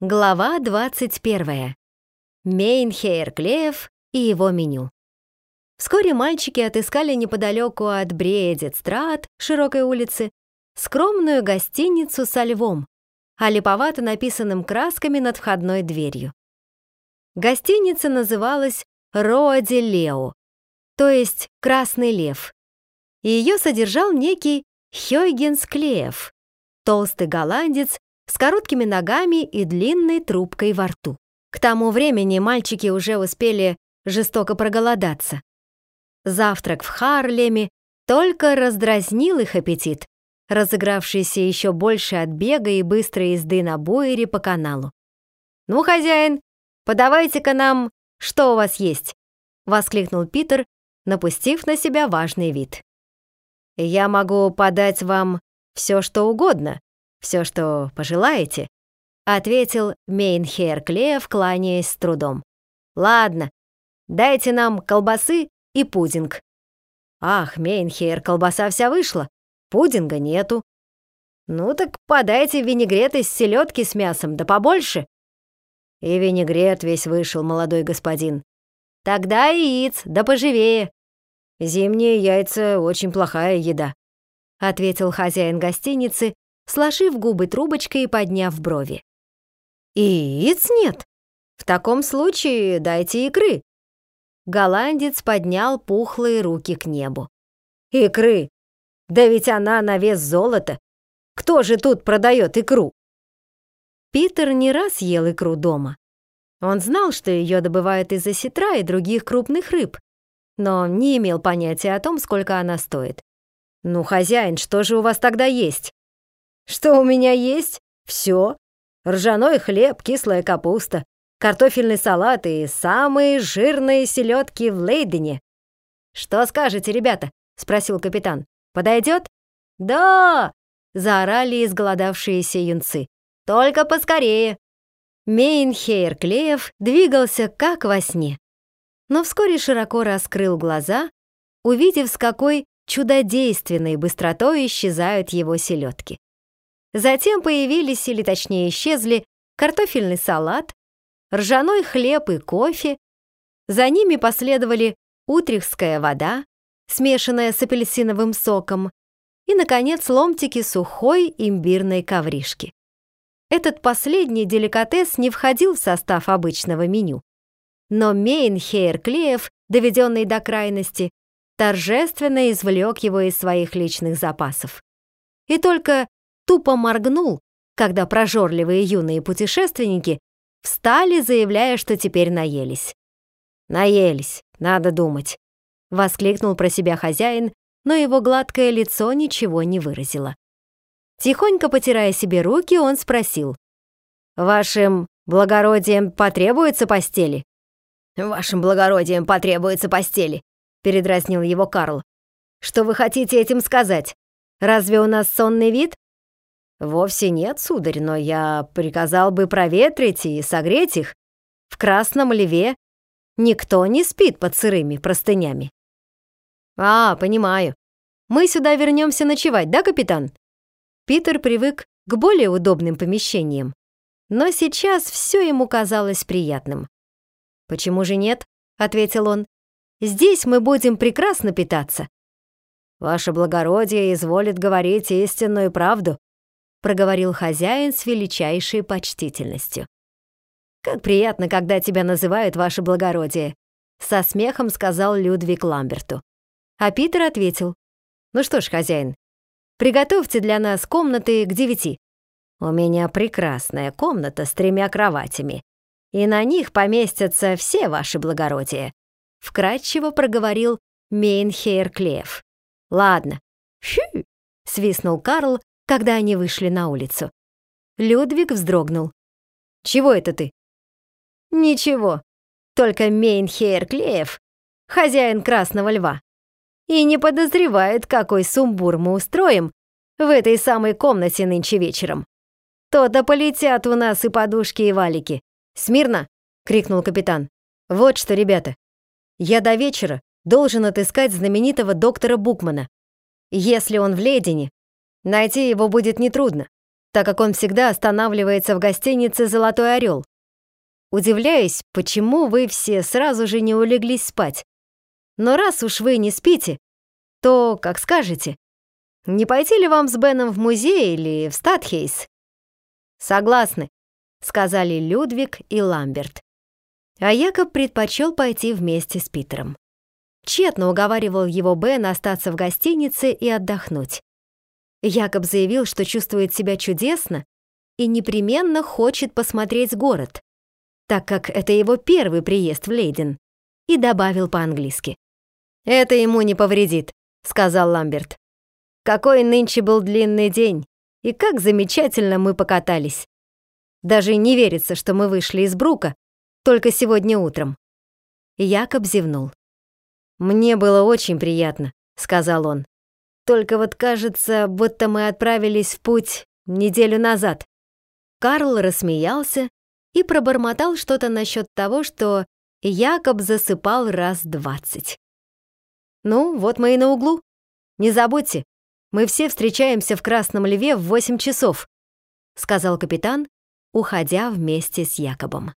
Глава 21. Мейнхейр Клеев и его меню. Вскоре мальчики отыскали неподалеку от Бреедет-Страат, широкой улицы, скромную гостиницу со львом, а липовато написанным красками над входной дверью. Гостиница называлась Роади Лео, то есть Красный Лев, и ее содержал некий Хёйгенс Клеев, толстый голландец с короткими ногами и длинной трубкой во рту. К тому времени мальчики уже успели жестоко проголодаться. Завтрак в Харлеме только раздразнил их аппетит, разыгравшийся еще больше от бега и быстрой езды на буере по каналу. «Ну, хозяин, подавайте-ка нам, что у вас есть!» — воскликнул Питер, напустив на себя важный вид. «Я могу подать вам все, что угодно, все, что пожелаете», — ответил Мейнхер Клеев, кланяясь с трудом. «Ладно, дайте нам колбасы и пудинг». «Ах, Мейнхер, колбаса вся вышла, пудинга нету». «Ну так подайте винегрет из селедки с мясом, да побольше». «И винегрет весь вышел, молодой господин». «Тогда яиц, да поживее». «Зимние яйца — очень плохая еда», — ответил хозяин гостиницы, сложив губы трубочкой и подняв брови. «И яиц нет? В таком случае дайте икры». Голландец поднял пухлые руки к небу. «Икры? Да ведь она на вес золота. Кто же тут продает икру?» Питер не раз ел икру дома. Он знал, что ее добывают из осетра и других крупных рыб, но не имел понятия о том, сколько она стоит. «Ну, хозяин, что же у вас тогда есть?» Что у меня есть? Все. Ржаной хлеб, кислая капуста, картофельный салат и самые жирные селедки в Лейдене. Что скажете, ребята? Спросил капитан. Подойдет? Да! Заорали изголодавшиеся юнцы. Только поскорее. Мейнхейр Клеев двигался как во сне. Но вскоре широко раскрыл глаза, увидев, с какой чудодейственной быстротой исчезают его селедки. Затем появились, или точнее исчезли, картофельный салат, ржаной хлеб и кофе. За ними последовали утрехская вода, смешанная с апельсиновым соком, и, наконец, ломтики сухой имбирной ковришки. Этот последний деликатес не входил в состав обычного меню. Но Мейнхейр Клеев, доведенный до крайности, торжественно извлек его из своих личных запасов. И только тупо моргнул, когда прожорливые юные путешественники встали, заявляя, что теперь наелись. «Наелись, надо думать», — воскликнул про себя хозяин, но его гладкое лицо ничего не выразило. Тихонько потирая себе руки, он спросил. «Вашим благородием потребуется постели?» «Вашим благородием потребуется постели», — передразнил его Карл. «Что вы хотите этим сказать? Разве у нас сонный вид? «Вовсе нет, сударь, но я приказал бы проветрить и согреть их. В красном льве никто не спит под сырыми простынями». «А, понимаю. Мы сюда вернемся ночевать, да, капитан?» Питер привык к более удобным помещениям, но сейчас все ему казалось приятным. «Почему же нет?» — ответил он. «Здесь мы будем прекрасно питаться». «Ваше благородие изволит говорить истинную правду», проговорил хозяин с величайшей почтительностью. «Как приятно, когда тебя называют ваше благородие», со смехом сказал Людвиг Ламберту. А Питер ответил, «Ну что ж, хозяин, приготовьте для нас комнаты к девяти. У меня прекрасная комната с тремя кроватями, и на них поместятся все ваши благородия», вкратчиво проговорил Мейнхейр Клев. «Ладно». «Фью!» — свистнул Карл, когда они вышли на улицу. Людвиг вздрогнул. «Чего это ты?» «Ничего, только Мейнхейр Клеев, хозяин Красного Льва, и не подозревает, какой сумбур мы устроим в этой самой комнате нынче вечером. То-то полетят у нас и подушки, и валики. Смирно!» — крикнул капитан. «Вот что, ребята, я до вечера должен отыскать знаменитого доктора Букмана. Если он в Ледине, Найти его будет нетрудно. так как он всегда останавливается в гостинице «Золотой орел». Удивляюсь, почему вы все сразу же не улеглись спать. Но раз уж вы не спите, то, как скажете, не пойти ли вам с Беном в музей или в Статхейс? Согласны, сказали Людвиг и Ламберт. А Якоб предпочел пойти вместе с Питером. Тщетно уговаривал его Бен остаться в гостинице и отдохнуть. Якоб заявил, что чувствует себя чудесно и непременно хочет посмотреть город, так как это его первый приезд в Лейден, и добавил по-английски. «Это ему не повредит», — сказал Ламберт. «Какой нынче был длинный день, и как замечательно мы покатались. Даже не верится, что мы вышли из Брука только сегодня утром». Якоб зевнул. «Мне было очень приятно», — сказал он. «Только вот кажется, будто мы отправились в путь неделю назад». Карл рассмеялся и пробормотал что-то насчет того, что Якоб засыпал раз двадцать. «Ну, вот мы и на углу. Не забудьте, мы все встречаемся в Красном Льве в восемь часов», сказал капитан, уходя вместе с Якобом.